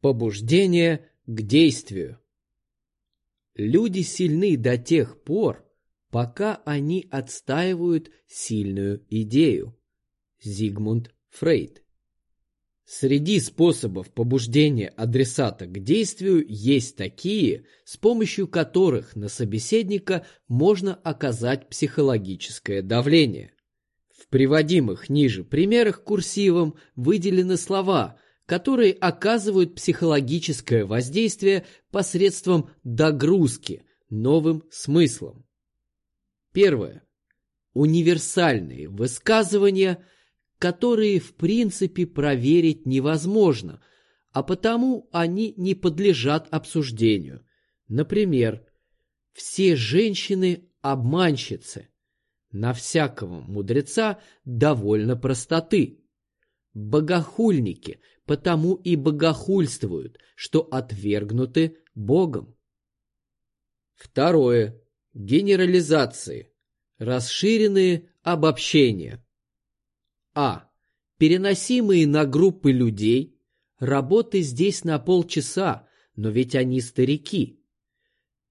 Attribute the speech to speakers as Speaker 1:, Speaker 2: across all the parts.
Speaker 1: Побуждение к действию. Люди сильны до тех пор, пока они отстаивают сильную идею. Зигмунд Фрейд. Среди способов побуждения адресата к действию есть такие, с помощью которых на собеседника можно оказать психологическое давление. В приводимых ниже примерах курсивом выделены слова, которые оказывают психологическое воздействие посредством догрузки новым смыслом. Первое. Универсальные высказывания – которые в принципе проверить невозможно, а потому они не подлежат обсуждению. Например, все женщины – обманщицы. На всякого мудреца довольно простоты. Богохульники потому и богохульствуют, что отвергнуты Богом. Второе. Генерализации. Расширенные обобщения. А. Переносимые на группы людей. Работы здесь на полчаса, но ведь они старики.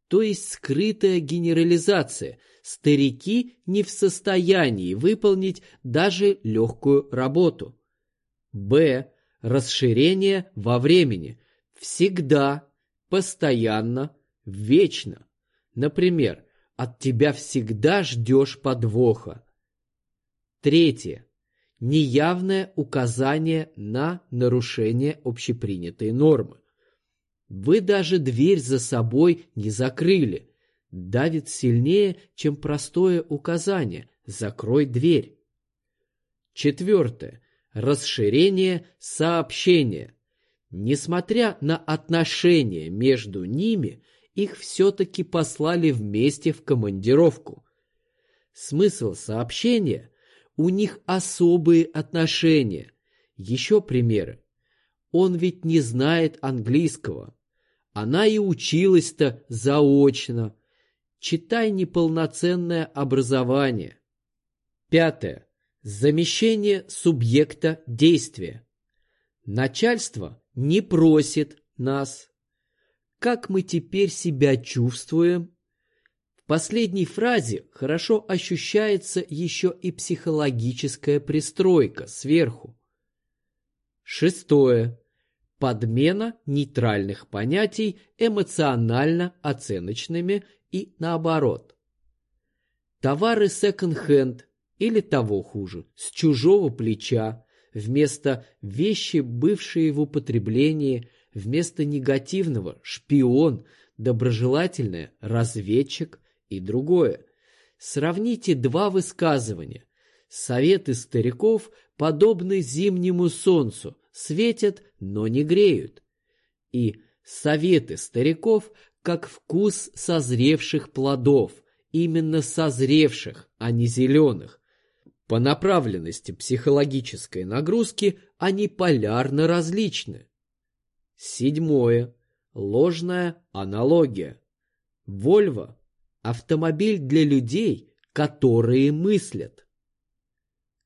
Speaker 1: То есть скрытая генерализация. Старики не в состоянии выполнить даже легкую работу. Б. Расширение во времени. Всегда, постоянно, вечно. Например, от тебя всегда ждешь подвоха. Третье неявное указание на нарушение общепринятой нормы. Вы даже дверь за собой не закрыли. Давит сильнее, чем простое указание «закрой дверь». Четвертое. Расширение сообщения. Несмотря на отношения между ними, их все-таки послали вместе в командировку. Смысл сообщения у них особые отношения. Еще примеры. Он ведь не знает английского. Она и училась-то заочно. Читай неполноценное образование. Пятое. Замещение субъекта действия. Начальство не просит нас. Как мы теперь себя чувствуем? последней фразе хорошо ощущается еще и психологическая пристройка сверху. Шестое. Подмена нейтральных понятий эмоционально-оценочными и наоборот. Товары секонд-хенд или того хуже, с чужого плеча, вместо вещи, бывшие в употреблении, вместо негативного шпион, доброжелательное разведчик – и другое. Сравните два высказывания. Советы стариков подобны зимнему солнцу, светят, но не греют. И советы стариков как вкус созревших плодов, именно созревших, а не зеленых. По направленности психологической нагрузки они полярно различны. Седьмое. Ложная аналогия. Вольво Автомобиль для людей, которые мыслят.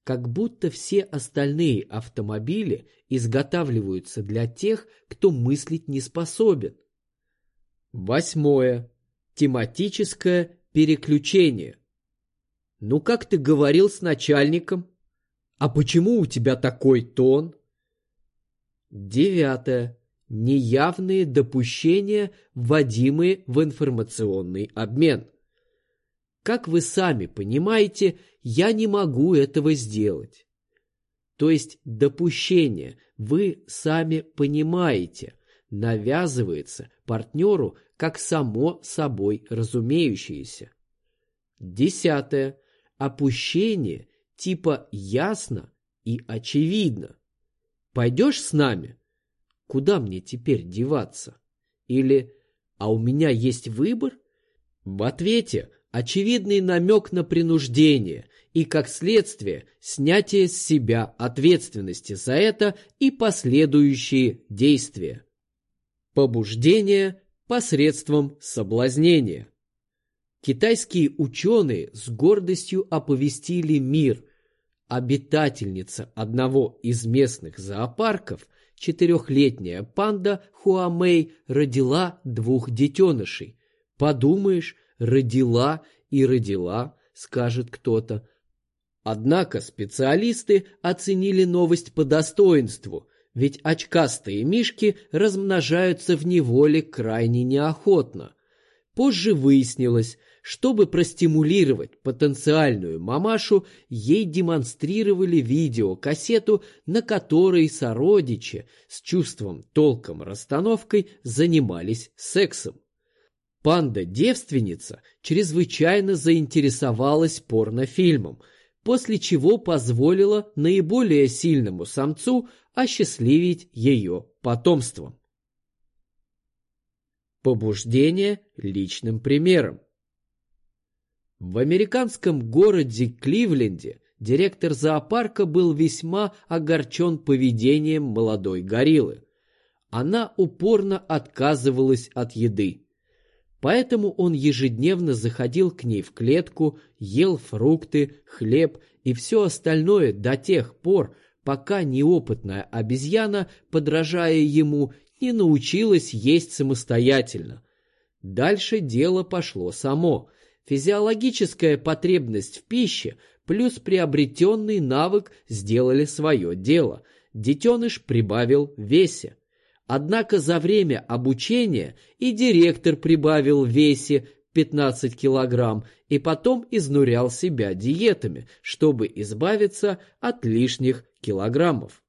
Speaker 1: Как будто все остальные автомобили изготавливаются для тех, кто мыслить не способен. Восьмое. Тематическое переключение. Ну, как ты говорил с начальником? А почему у тебя такой тон? Девятое неявные допущения, вводимые в информационный обмен. Как вы сами понимаете, я не могу этого сделать. То есть допущение, вы сами понимаете, навязывается партнеру как само собой разумеющееся. Десятое. Опущение типа ясно и очевидно. Пойдешь с нами? Куда мне теперь деваться? Или «А у меня есть выбор?» В ответе очевидный намек на принуждение и, как следствие, снятие с себя ответственности за это и последующие действия. Побуждение посредством соблазнения. Китайские ученые с гордостью оповестили мир. Обитательница одного из местных зоопарков, четырехлетняя панда Хуамей, родила двух детенышей. Подумаешь, родила и родила, скажет кто-то. Однако специалисты оценили новость по достоинству, ведь очкастые мишки размножаются в неволе крайне неохотно. Позже выяснилось, чтобы простимулировать потенциальную мамашу, ей демонстрировали видеокассету, на которой сородичи с чувством толком расстановкой занимались сексом. Панда-девственница чрезвычайно заинтересовалась порнофильмом, после чего позволила наиболее сильному самцу осчастливить ее потомством. Побуждение личным примером. В американском городе Кливленде директор зоопарка был весьма огорчен поведением молодой гориллы. Она упорно отказывалась от еды. Поэтому он ежедневно заходил к ней в клетку, ел фрукты, хлеб и все остальное до тех пор, пока неопытная обезьяна, подражая ему, не научилась есть самостоятельно. Дальше дело пошло само. Физиологическая потребность в пище плюс приобретенный навык сделали свое дело. Детеныш прибавил весе. Однако за время обучения и директор прибавил весе 15 килограмм и потом изнурял себя диетами, чтобы избавиться от лишних килограммов.